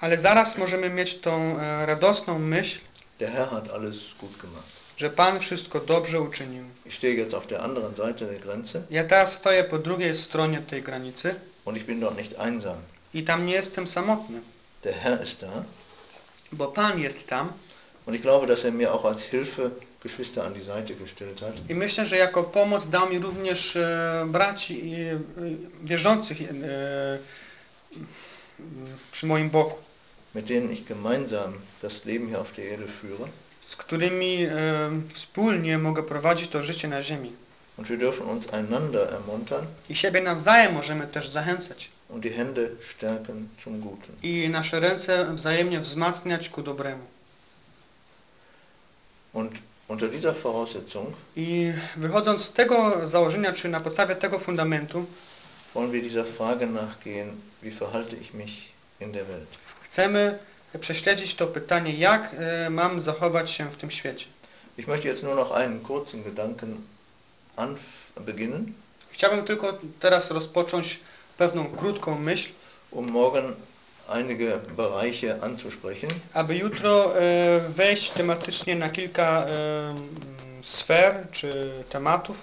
Ale zaraz możemy mieć tą e, radosną myśl, der Herr hat alles gut gemacht. Że Pan wszystko dobrze uczynił. Ich stehe jetzt auf der anderen Seite der Grenze. Ja teraz stoję po drugiej stronie tej granicy. Und ich bin dort nicht einsam. i tam nie jestem samotny, Der Herr ist da. Bo Pan jest tam. Und ich glaube, dass er mir auch als Hilfe Geschwister an die Seite gestellt hat, i myślę, że jako pomoc dał mi również e, braci i, e, wierzących e, przy moim boku, mit denen ich gemeinsam das Leben hier auf der Erde führe. Z którymi e, wspólnie mogę prowadzić to życie na ziemi. Und wir dürfen uns einander ermuntern I siebie nawzajem możemy też zachęcać und die Hände stärken zum Guten. i nasze ręce wzajemnie wzmacniać ku dobremu. Und unter dieser Voraussetzung I wychodząc z tego założenia, czy na podstawie tego fundamentu, wollen wir dieser Frage nachgehen, wie verhalte ich mich in der Welt? chcemy prześledzić to pytanie, jak e, mam zachować się w tym świecie. Ich möchte jetzt nur noch einen kurzen Gedanken beginnen, Chciałbym tylko teraz rozpocząć pewną krótką myśl, um morgen einige Bereiche anzusprechen. aby jutro e, wejść tematycznie na kilka e, sfer czy tematów.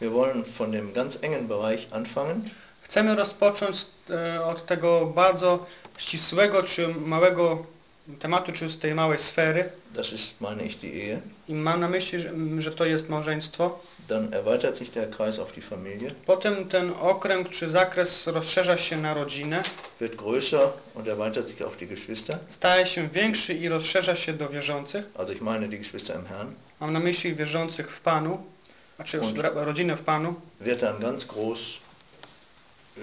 Wir wollen von dem ganz engen Bereich anfangen, Chcemy rozpocząć e, od tego bardzo ścisłego czy małego tematu, czy z tej małej sfery, das ist, meine ich, die Ehe, i mam na myśli, że, że to jest małżeństwo, dann erweitert sich der Kreis auf die Familie, potem ten okręg czy zakres rozszerza się na rodzinę, wird größer und erweitert sich auf die Geschwister, staje się większy i rozszerza się do wierzących. also ich meine die Geschwister im Herrn, Mam na myśli wierzących w Panu, znaczy ro- rodzinę w Panu. wird dann ganz groß äh,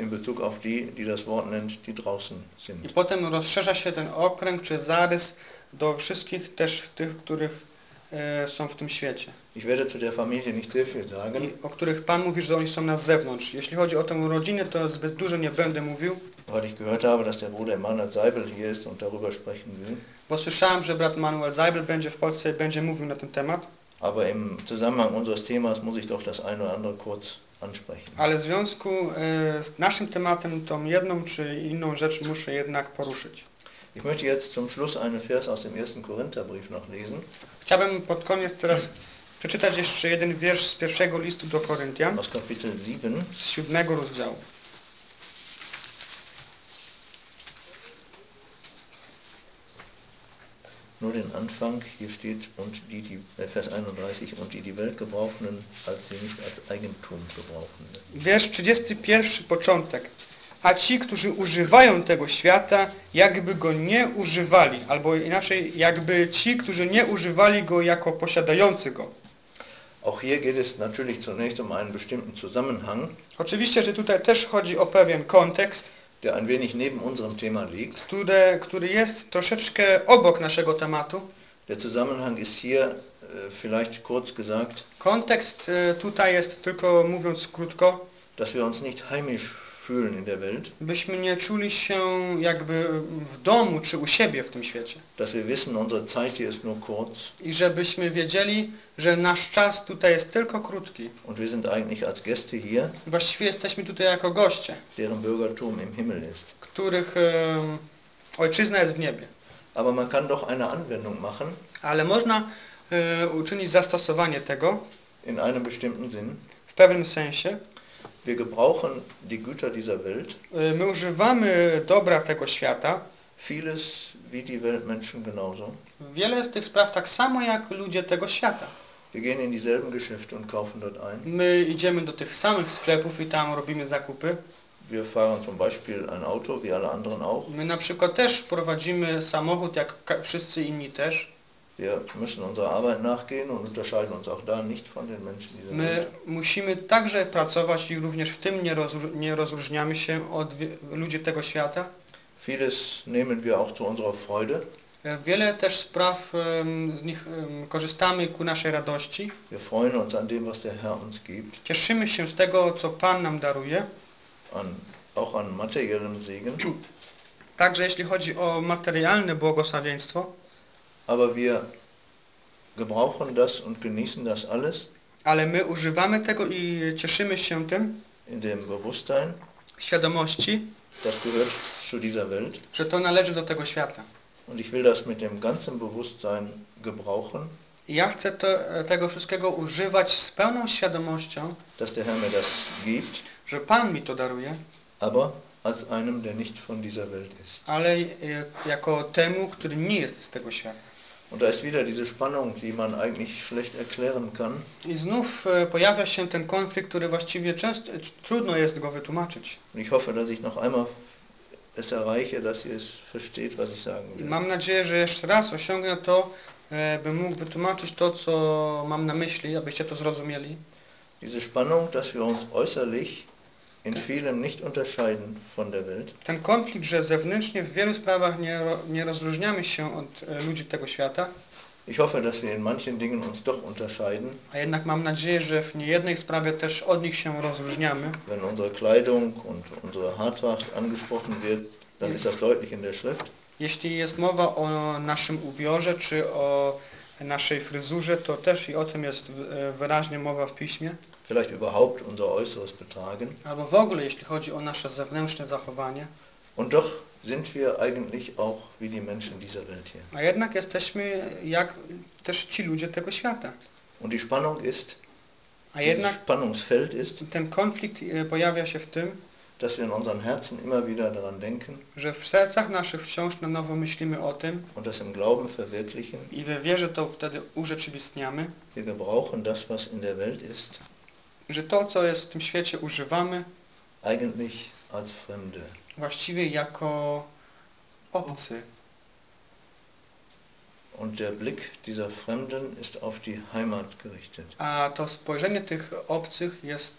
in Bezug auf die, die das Wort nennt, die draußen I sind. potem rozszerza się ten okręg czy zarys do wszystkich też tych, których e, są w tym świecie. Ich werde zu der Familie nicht sehr viel sagen, I o których Pan mówi, że oni są na zewnątrz. Jeśli chodzi o tę rodzinę, to zbyt dużo nie będę mówił, weil ich gehört habe, dass der Bruder Emanuel Seibel hier ist und darüber sprechen will. bo słyszałem, że brat Manuel Seibel będzie w Polsce i będzie mówił na ten temat. Aber im Zusammenhang unseres Themas muss ich doch das eine oder andere kurz ansprechen. Ale w związku e, z naszym tematem tą jedną czy inną rzecz muszę jednak poruszyć. Ich möchte jetzt zum Schluss einen Vers aus dem ersten Korintherbrief noch lesen, Chciałbym pod koniec teraz przeczytać jeszcze jeden wiersz z pierwszego listu do Koryntian, aus Kapitel 7. z siódmego rozdziału. Nur den Anfang, hier steht, und die, die, äh, Vers 31, und die die Welt gebrauchen, als sie nicht als Eigentum gebrauchen. Wiersz 31, początek. A ci, którzy używają tego świata, jakby go nie używali, albo inaczej, jakby ci, którzy nie używali go jako posiadający go. Auch hier geht es natürlich zunächst um einen bestimmten Zusammenhang, Oczywiście, że tutaj też chodzi o pewien kontekst, der ein wenig neben unserem Thema liegt. który, który jest troszeczkę obok naszego tematu. Der Zusammenhang ist hier äh, vielleicht kurz gesagt, Kontekst tutaj jest, tylko mówiąc krótko, dass wir uns nicht heimisch fühlen in der Welt, byśmy nie czuli się jakby w domu czy u siebie w tym świecie. dass wir wissen, unsere Zeit hier ist nur kurz I żebyśmy wiedzieli, że nasz czas tutaj jest tylko krótki. und wir sind eigentlich als Gäste hier, właściwie jesteśmy tutaj jako goście, deren Bürgertum im Himmel ist. których em, ojczyzna jest w niebie. Aber man kann doch eine Anwendung machen Ale można e, uczynić zastosowanie tego in einem bestimmten Sinn. w pewnym sensie. Wir gebrauchen die Güter dieser Welt, E, my używamy dobra tego świata. vieles wie die Weltmenschen genauso. Wiele z tych spraw tak samo jak ludzie tego świata. Wir gehen in dieselben Geschäfte und kaufen dort ein. My idziemy do tych samych sklepów i tam robimy zakupy. Wir fahren zum Beispiel ein Auto, wie alle anderen auch. My na przykład też prowadzimy samochód jak wszyscy inni też. Wir müssen unserer Arbeit nachgehen und unterscheiden uns auch da nicht von den Menschen dieser My musimy także pracować i również w tym nie, rozró- nie rozróżniamy się od ludzi tego świata. Vieles nehmen wir auch zu unserer Freude. E, Wiele też spraw z nich korzystamy ku naszej radości. Wir freuen uns an dem, was der Herr uns gibt, Cieszymy się z tego, co Pan nam daruje. an, auch an materiellem Segen. Także jeśli chodzi o materialne błogosławieństwo, Aber wir gebrauchen das und genießen das alles ale my używamy tego i cieszymy się tym, in dem Bewusstsein, świadomości, das gehört zu dieser Welt. że to należy do tego świata. Und ich will das mit dem ganzen Bewusstsein gebrauchen, I ja chcę to, tego wszystkiego używać z pełną świadomością, dass der Herr mir das gibt, że Pan mi to daruje, aber als einem, der nicht von dieser Welt ist. ale e, jako temu, który nie jest z tego świata. Und da ist wieder diese Spannung, die man eigentlich schlecht erklären kann. I znów e, pojawia się ten konflikt, który właściwie często, e, trudno jest go wytłumaczyć. Und ich hoffe, dass ich noch einmal es erreiche, dass ihr es versteht, was ich sagen I will. mam nadzieję, że jeszcze raz osiągnę to, e, bym mógł wytłumaczyć to, co mam na myśli, abyście to zrozumieli. Diese Spannung, dass wir uns äußerlich in vielem nicht unterscheiden von der Welt, Ten konflikt, że zewnętrznie w wielu sprawach nie, nie rozróżniamy się od e, ludzi tego świata, ich hoffe, dass wir in manchen Dingen uns doch unterscheiden, a jednak mam nadzieję, że w niejednej sprawie też od nich się rozróżniamy. wenn unsere Kleidung und unsere Haartracht angesprochen wird, dann ist das deutlich in der Schrift. Jeśli jest mowa o naszym ubiorze czy o naszej fryzurze, to też i o tym jest e, wyraźnie mowa w piśmie. Vielleicht überhaupt unser äußeres Betragen. Albo w ogóle, jeśli chodzi o nasze zewnętrzne zachowanie. Und doch sind wir eigentlich auch wie die Menschen dieser Welt hier. A jednak jesteśmy jak też ci ludzie tego świata. Und die Spannung ist, A jednak Spannungsfeld ist, ten konflikt e, pojawia się w tym, dass wir in unseren Herzen immer wieder daran denken że w sercach naszych wciąż na nowo myślimy o tym und das im Glauben verwirklichen. i we wierze to wtedy urzeczywistniamy, Wir gebrauchen das, was in der Welt ist, że to, co jest w tym świecie, używamy eigentlich als Fremde. właściwie jako obcy. Und der Blick dieser Fremden ist auf die Heimat gerichtet. A to spojrzenie tych obcych jest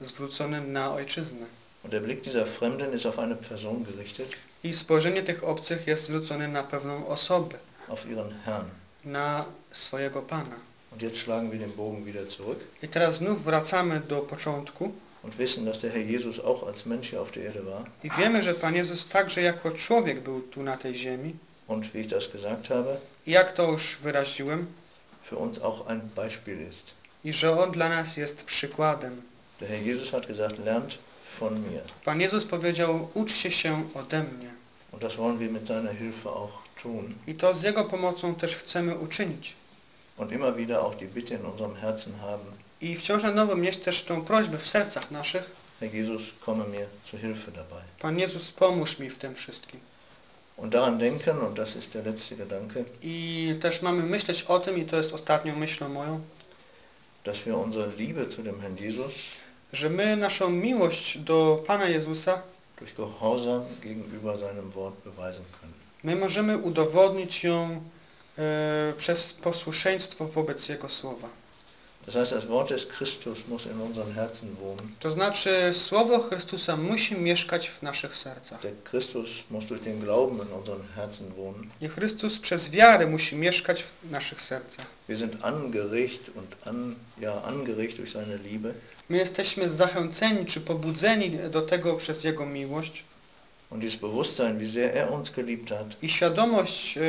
zwrócone na ojczyznę. Und der Blick dieser Fremden ist auf eine Person gerichtet, I spojrzenie tych obcych jest zwrócone na pewną osobę, auf ihren Herrn. na swojego Pana. Und jetzt schlagen wir den Bogen wieder zurück I teraz znów wracamy do początku und wissen, dass der Herr Jesus auch als Mensch hier auf der Erde war. i wiemy, że Pan Jezus także jako człowiek był tu na tej ziemi. Und wie ich das gesagt habe, I jak to już wyraziłem, für uns auch ein Beispiel ist. i że On dla nas jest przykładem. Der Herr Jesus hat gesagt, lernt von mir. Pan Jezus powiedział, uczcie się ode mnie. Und das wollen wir mit seiner Hilfe auch tun. I to z Jego pomocą też chcemy uczynić. Und immer wieder auch die Bitte in unserem Herzen haben, I wciąż na nowo mieć też tą prośbę w sercach naszych. Herr Jesus, komme mir zu Hilfe dabei. Pan Jezus, pomóż mi w tym wszystkim. Und daran denken, und das ist der letzte Gedanke, I też mamy myśleć o tym, i to jest ostatnią myślą moją, dass wir unsere Liebe zu dem Herrn Jesus że my naszą miłość do Pana Jezusa, durch Gehorsam gegenüber seinem Wort beweisen können. my możemy udowodnić ją e, przez posłuszeństwo wobec Jego Słowa. Das heißt, das Wort des Christus muss in unseren Herzen wohnen. To znaczy Słowo Chrystusa musi mieszkać w naszych sercach. Der Christus muss durch den Glauben in unseren Herzen wohnen. I Chrystus przez wiarę musi mieszkać w naszych sercach. Wir sind angeregt und an, ja, angeregt durch seine Liebe. My jesteśmy zachęceni czy pobudzeni do tego przez Jego miłość Und dieses Bewusstsein, wie sehr er uns geliebt hat, i świadomość e,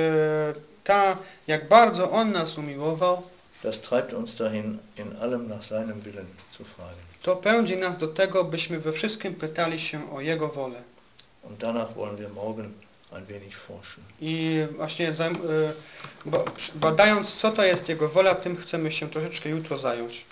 ta, jak bardzo On nas umiłował, das treibt uns dahin, in allem nach seinem Willen zu fragen. to pędzi nas do tego, byśmy we wszystkim pytali się o Jego wolę. Und danach wollen wir morgen ein wenig forschen. I właśnie e, ba- badając, co to jest Jego wola, tym chcemy się troszeczkę jutro zająć.